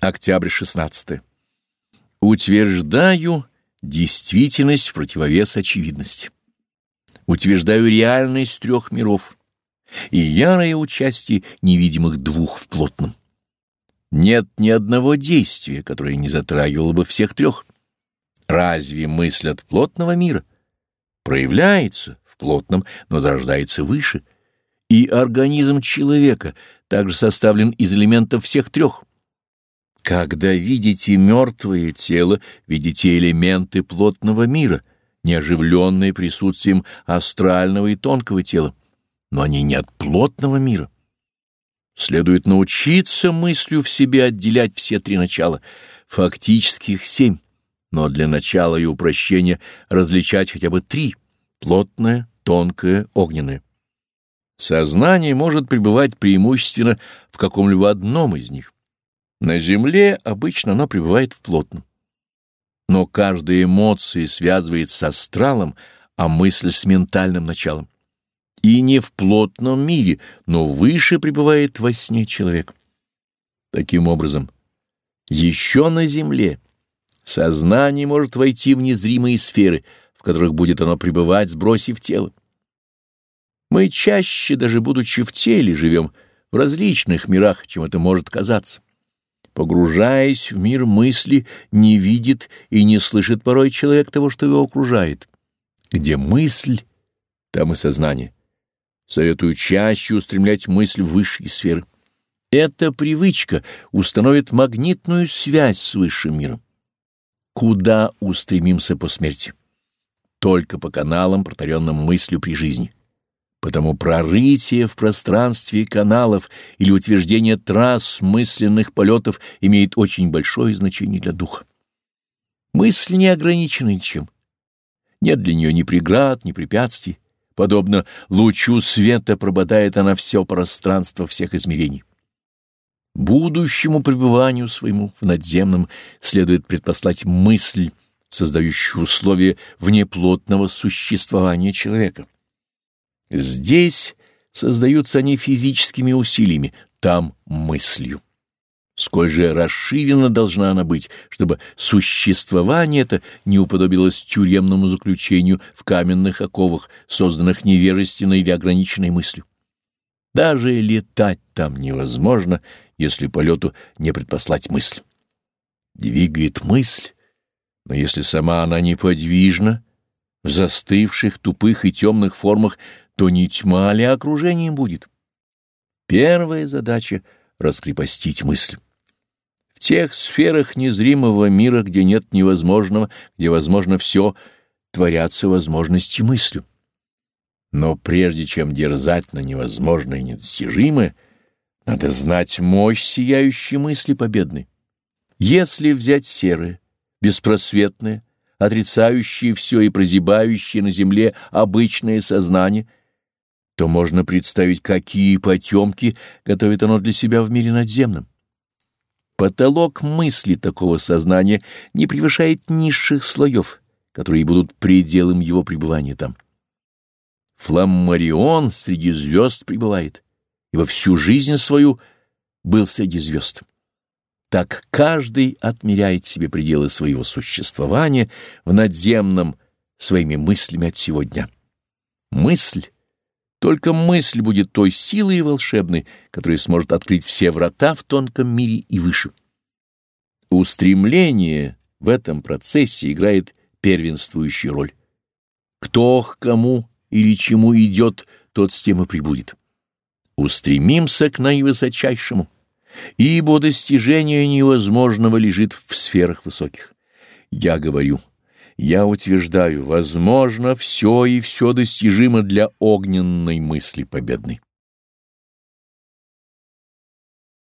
Октябрь 16. Утверждаю действительность в противовес очевидности. Утверждаю реальность трех миров и ярое участие невидимых двух в плотном. Нет ни одного действия, которое не затрагивало бы всех трех. Разве мысль от плотного мира проявляется в плотном, но зарождается выше? И организм человека также составлен из элементов всех трех. Когда видите мертвое тело, видите элементы плотного мира, неоживленные присутствием астрального и тонкого тела, но они не от плотного мира. Следует научиться мыслью в себе отделять все три начала, фактически их семь, но для начала и упрощения различать хотя бы три — плотное, тонкое, огненное. Сознание может пребывать преимущественно в каком-либо одном из них. На Земле обычно оно пребывает в плотном. Но каждая эмоция связывается с астралом, а мысль с ментальным началом. И не в плотном мире, но выше пребывает во сне человек. Таким образом, еще на Земле сознание может войти в незримые сферы, в которых будет оно пребывать, сбросив тело. Мы чаще, даже будучи в теле, живем в различных мирах, чем это может казаться погружаясь в мир мысли, не видит и не слышит порой человек того, что его окружает. Где мысль, там и сознание. Советую чаще устремлять мысль в высшие сферы. Эта привычка установит магнитную связь с высшим миром. Куда устремимся по смерти? Только по каналам, протаренным мыслью при жизни. Потому прорытие в пространстве каналов или утверждение трасс мысленных полетов имеет очень большое значение для духа. Мысль не ограничена ничем. Нет для нее ни преград, ни препятствий. Подобно лучу света прободает она все пространство всех измерений. Будущему пребыванию своему в надземном следует предпослать мысль, создающую условия внеплотного существования человека. Здесь создаются они физическими усилиями, там — мыслью. Сколь же расширена должна она быть, чтобы существование это не уподобилось тюремному заключению в каменных оковах, созданных невежественной или ограниченной мыслью. Даже летать там невозможно, если полету не предпослать мысль. Двигает мысль, но если сама она неподвижна, в застывших, тупых и темных формах то не тьма ли окружением будет? Первая задача — раскрепостить мысль. В тех сферах незримого мира, где нет невозможного, где возможно все, творятся возможности мыслью. Но прежде чем дерзать на невозможное и недостижимое, надо знать мощь сияющей мысли победной. Если взять серое, беспросветное, отрицающее все и прозябающее на земле обычное сознание — то можно представить, какие потемки готовит оно для себя в мире надземном. Потолок мысли такого сознания не превышает низших слоев, которые будут пределом его пребывания там. Фламмарион среди звезд пребывает, и во всю жизнь свою был среди звезд. Так каждый отмеряет себе пределы своего существования в надземном своими мыслями от сегодня. Мысль только мысль будет той силой волшебной, которая сможет открыть все врата в тонком мире и выше. Устремление в этом процессе играет первенствующую роль. Кто к кому или чему идет, тот с тем и прибудет. Устремимся к наивысочайшему, ибо достижение невозможного лежит в сферах высоких. Я говорю — я утверждаю, возможно, все и все достижимо для огненной мысли победной.